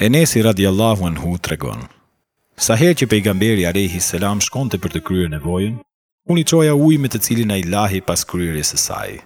Enesi radiallahu anhu të regon. Sa her që pejgamberi a rehi selam shkonte për të kryrë nevojën, unë i qoja uj me të cilin a i lahi pas kryrës e sajë.